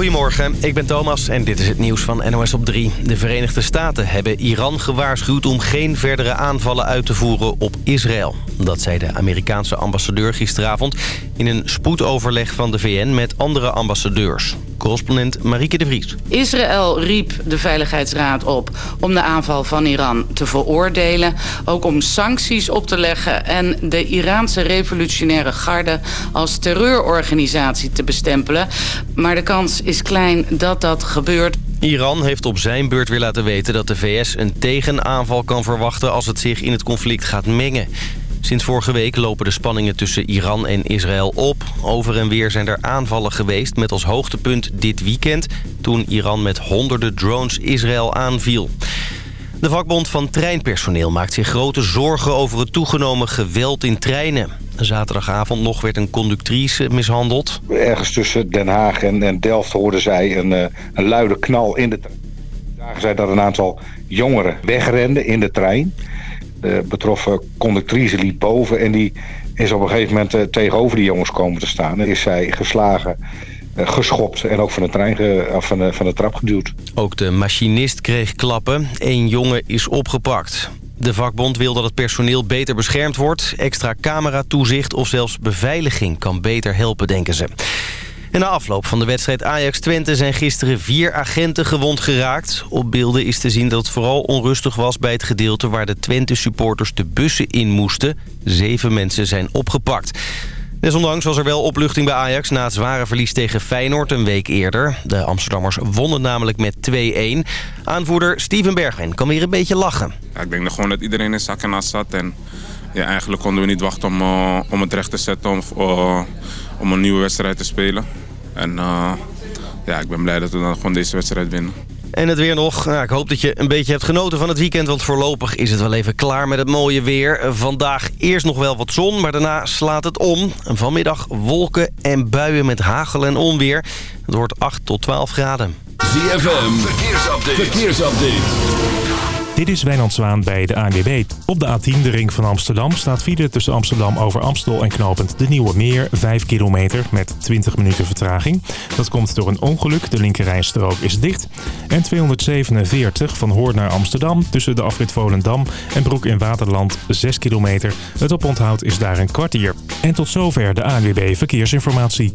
Goedemorgen, ik ben Thomas en dit is het nieuws van NOS op 3. De Verenigde Staten hebben Iran gewaarschuwd om geen verdere aanvallen uit te voeren op Israël. Dat zei de Amerikaanse ambassadeur gisteravond in een spoedoverleg van de VN met andere ambassadeurs. Correspondent Marieke de Vries. Israël riep de Veiligheidsraad op om de aanval van Iran te veroordelen. Ook om sancties op te leggen en de Iraanse revolutionaire garde als terreurorganisatie te bestempelen. Maar de kans is klein dat dat gebeurt. Iran heeft op zijn beurt weer laten weten dat de VS een tegenaanval kan verwachten als het zich in het conflict gaat mengen. Sinds vorige week lopen de spanningen tussen Iran en Israël op. Over en weer zijn er aanvallen geweest met als hoogtepunt dit weekend... toen Iran met honderden drones Israël aanviel. De vakbond van treinpersoneel maakt zich grote zorgen over het toegenomen geweld in treinen. Zaterdagavond nog werd een conductrice mishandeld. Ergens tussen Den Haag en, Delft hoorden zij een, eh, een luide knal in de trein. Zagen zij dat een aantal jongeren wegrenden in de trein. De betroffen conductrice liep boven en die is op een gegeven moment eh, tegenover die jongens komen te staan. En is zij geslagen, eh, geschopt en ook van de, trein van, de, van de trap geduwd. Ook de machinist kreeg klappen. Eén jongen is opgepakt. De vakbond wil dat het personeel beter beschermd wordt. Extra cameratoezicht of zelfs beveiliging kan beter helpen, denken ze. En na afloop van de wedstrijd Ajax-Twente zijn gisteren vier agenten gewond geraakt. Op beelden is te zien dat het vooral onrustig was bij het gedeelte waar de Twente-supporters de bussen in moesten. Zeven mensen zijn opgepakt. Desondanks was er wel opluchting bij Ajax na het zware verlies tegen Feyenoord een week eerder. De Amsterdammers wonnen namelijk met 2-1. Aanvoerder Steven Bergwijn kan weer een beetje lachen. Ja, ik denk dat gewoon dat iedereen in zak en as zat. En ja, eigenlijk konden we niet wachten om, uh, om het recht te zetten of, uh, om een nieuwe wedstrijd te spelen. En uh, ja, ik ben blij dat we dan gewoon deze wedstrijd winnen. En het weer nog. Nou, ik hoop dat je een beetje hebt genoten van het weekend... want voorlopig is het wel even klaar met het mooie weer. Vandaag eerst nog wel wat zon, maar daarna slaat het om. Vanmiddag wolken en buien met hagel en onweer. Het wordt 8 tot 12 graden. ZFM, verkeersupdate. verkeersupdate. Dit is Wijnand Zwaan bij de ANWB. Op de A10, de ring van Amsterdam, staat file tussen Amsterdam over Amstel en knopend de Nieuwe Meer. 5 kilometer met 20 minuten vertraging. Dat komt door een ongeluk. De linkerrijstrook is dicht. En 247 van Hoorn naar Amsterdam tussen de afrit Volendam en Broek in Waterland 6 kilometer. Het oponthoud is daar een kwartier. En tot zover de ANWB Verkeersinformatie.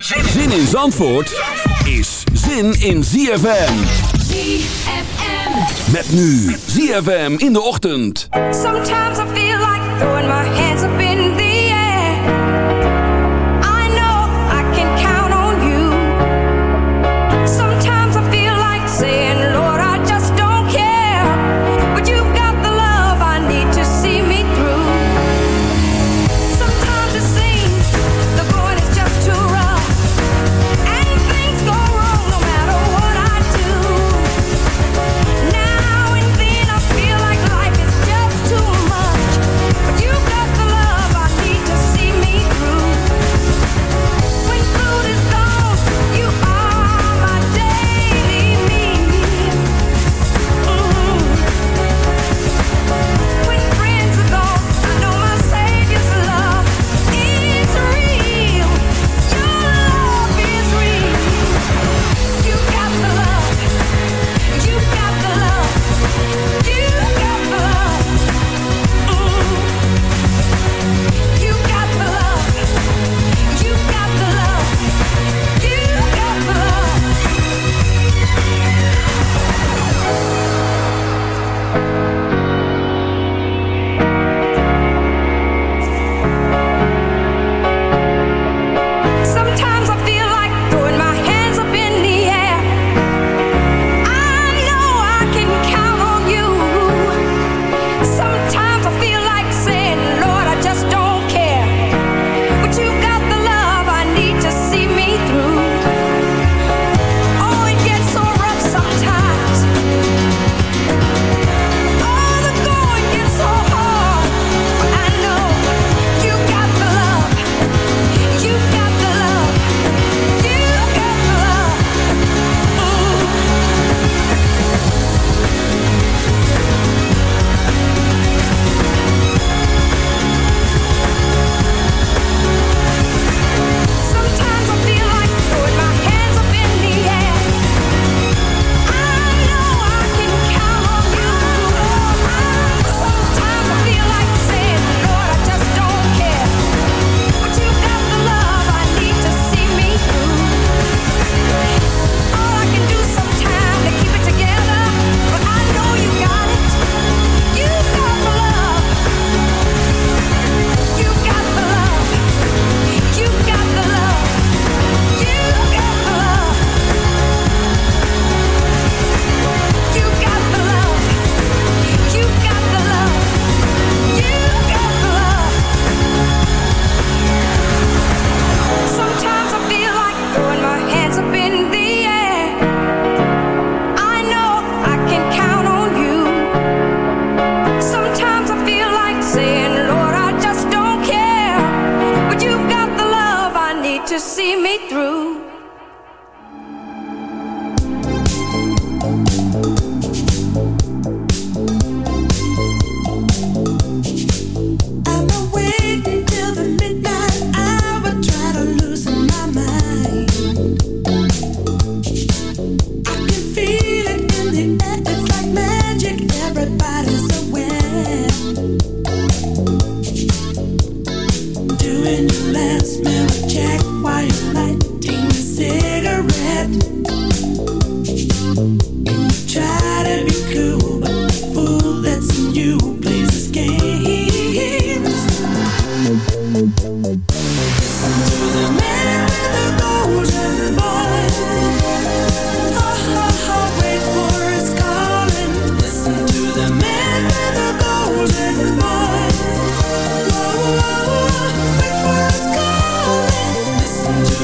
Zin in Zandvoort is zin in ZFM. ZFM. Met nu ZFM in de ochtend. Sometimes I feel like throwing my hands up in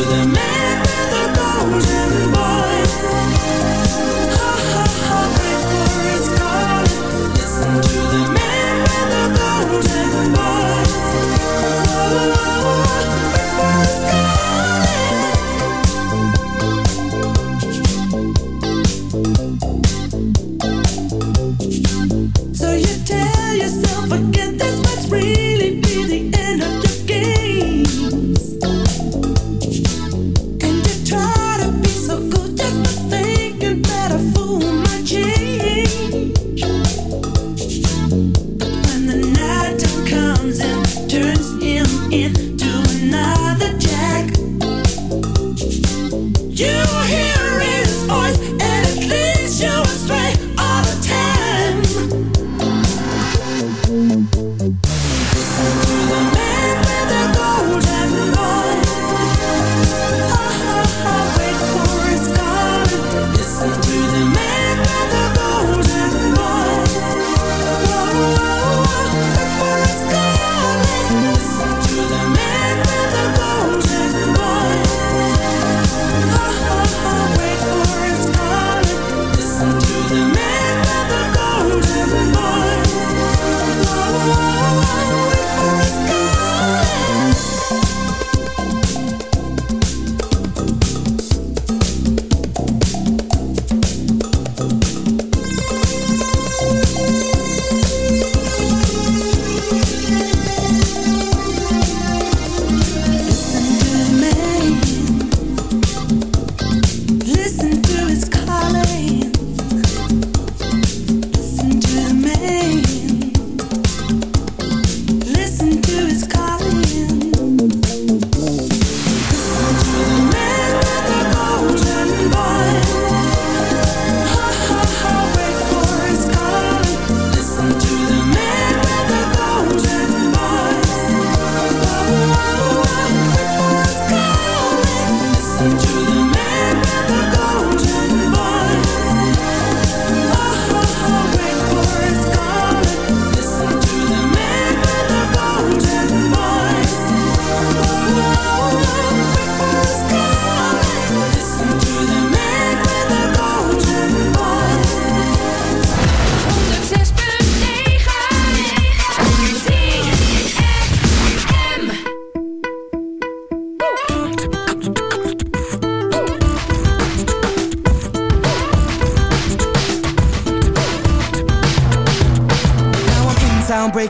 the man.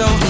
so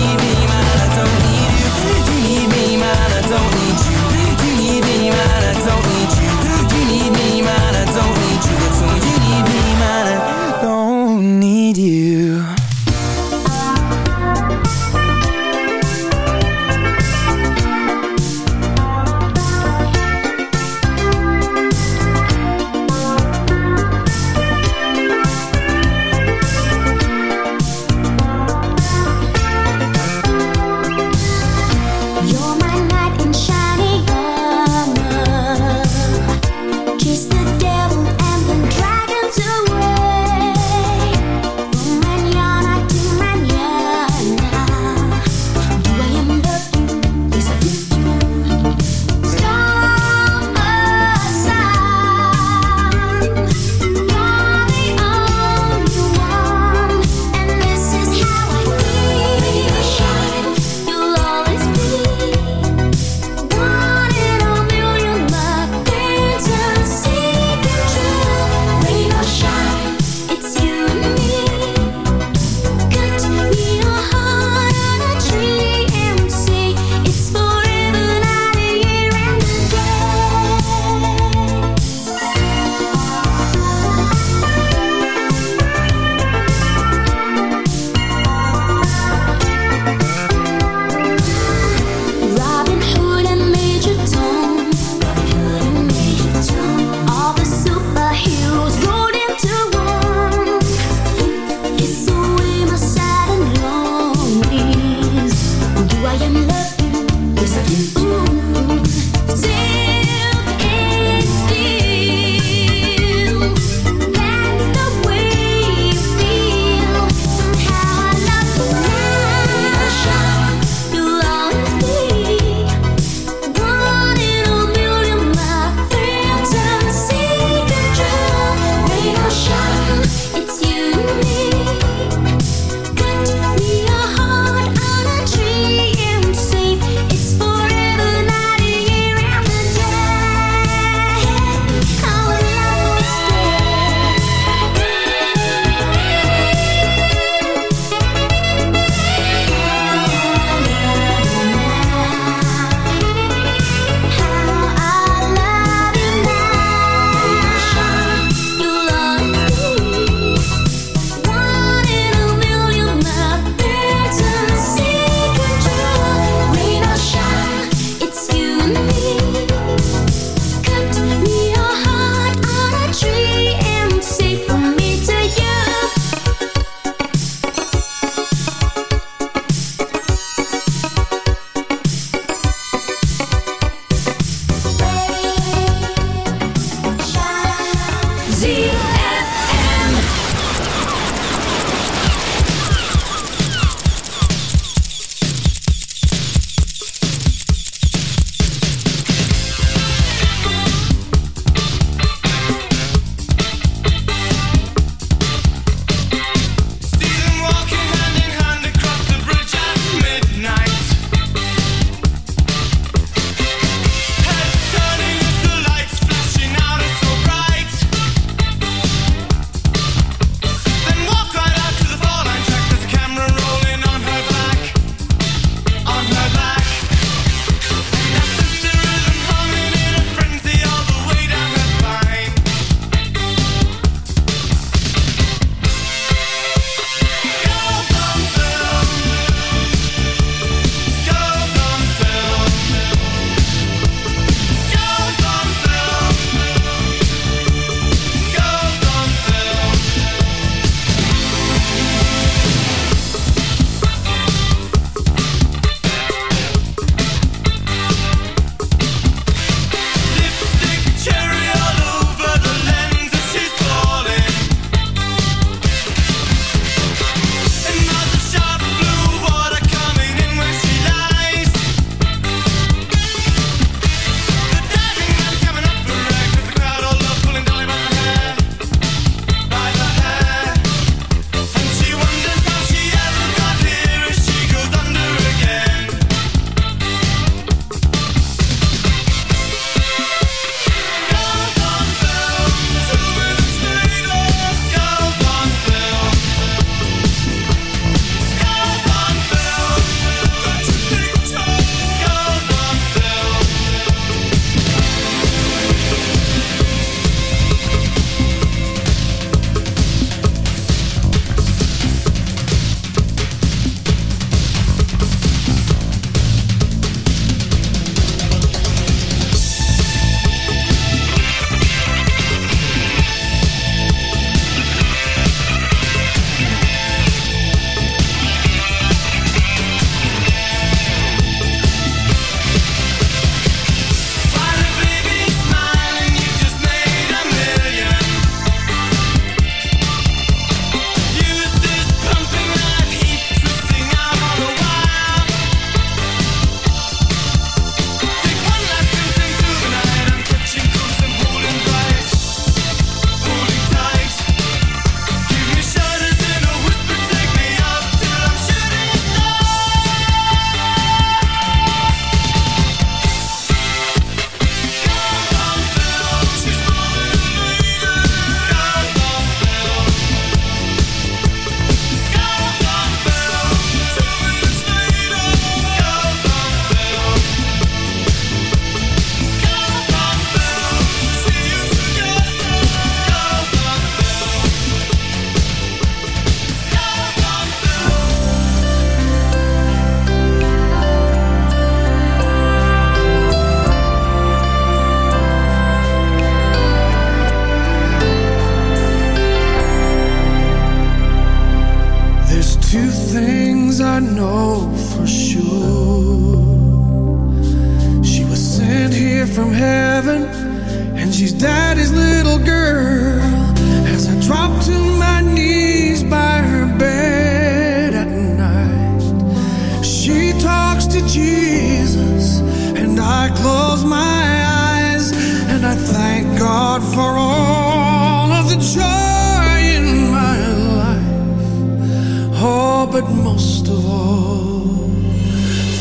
To Jesus, and I close my eyes, and I thank God for all of the joy in my life. Oh, but most of all,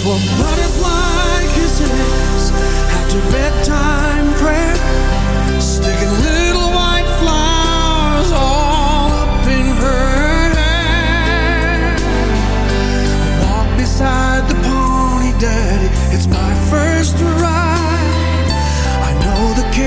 for butterfly kisses after bedtime prayer,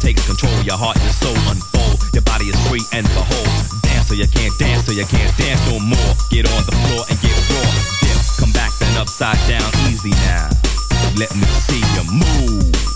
Take takes control, your heart and soul unfold. Your body is free and behold. Dance or you can't dance or you can't dance no more. Get on the floor and get raw. Dip, come back and upside down, easy now. Let me see you move.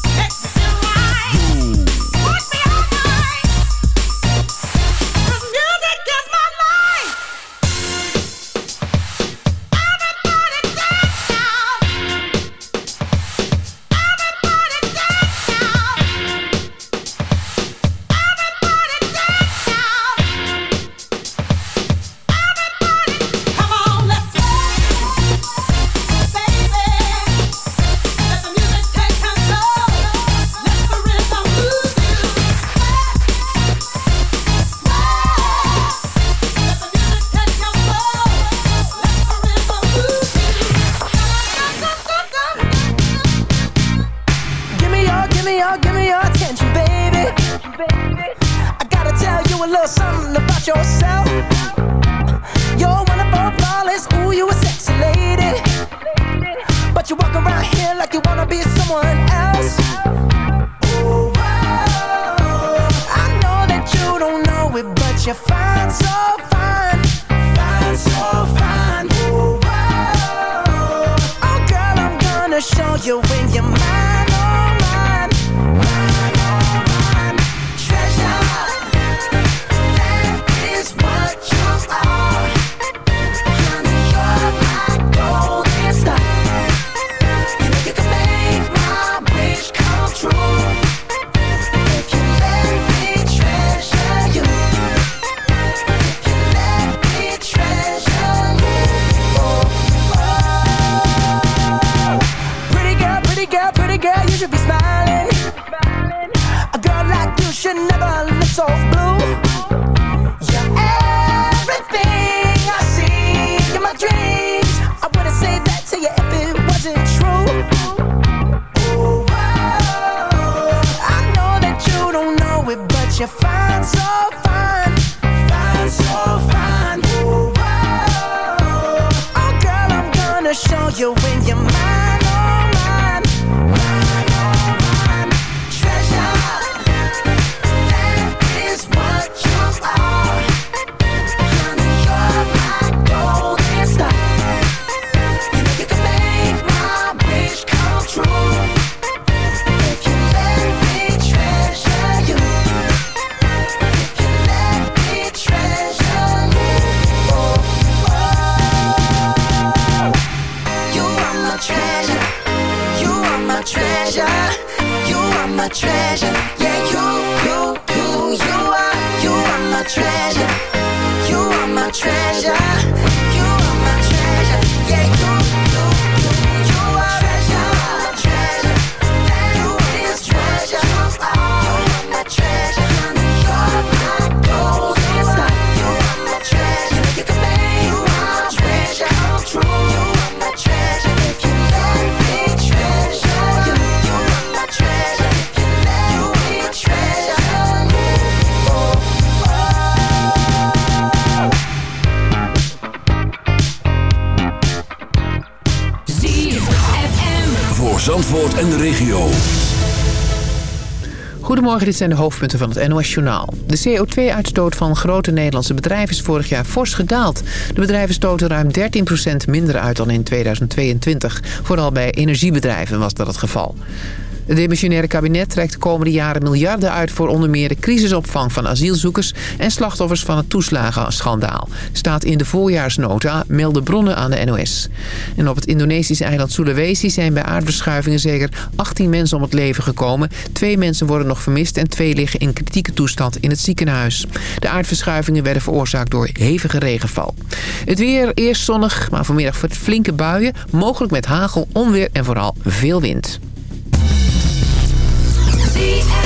Goedemorgen, dit zijn de hoofdpunten van het NOS-journaal. De CO2-uitstoot van grote Nederlandse bedrijven is vorig jaar fors gedaald. De bedrijven stoten ruim 13% minder uit dan in 2022. Vooral bij energiebedrijven was dat het geval. Het demissionaire kabinet trekt de komende jaren miljarden uit... voor onder meer de crisisopvang van asielzoekers... en slachtoffers van het toeslagenschandaal. Staat in de voorjaarsnota, melden bronnen aan de NOS. En op het Indonesische eiland Sulawesi zijn bij aardverschuivingen... zeker 18 mensen om het leven gekomen. Twee mensen worden nog vermist en twee liggen in kritieke toestand in het ziekenhuis. De aardverschuivingen werden veroorzaakt door hevige regenval. Het weer eerst zonnig, maar vanmiddag flinke buien... mogelijk met hagel, onweer en vooral veel wind. ZFM.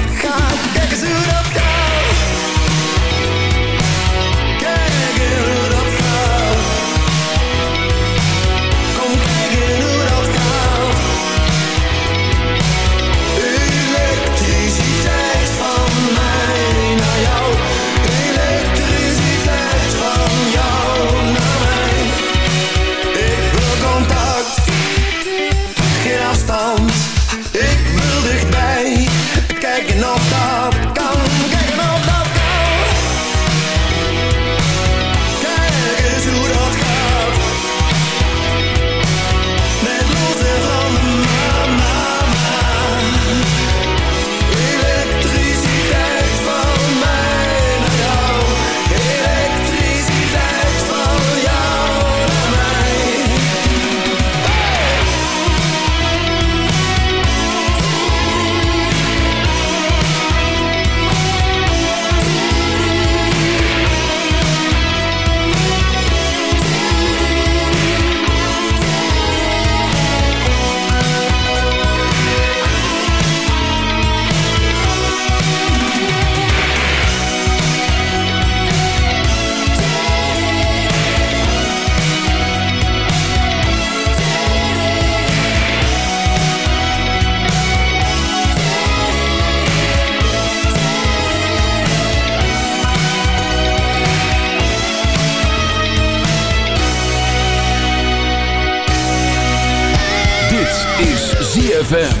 ZFM.